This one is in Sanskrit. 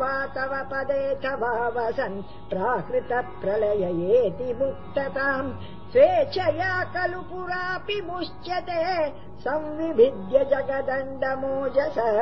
वा तव पदेऽथ वावसन् प्राकृतप्रलय एति मुक्तताम् स्वेच्छया खलु पुरापि मुच्यते संविभिद्य जगदण्डमोजसः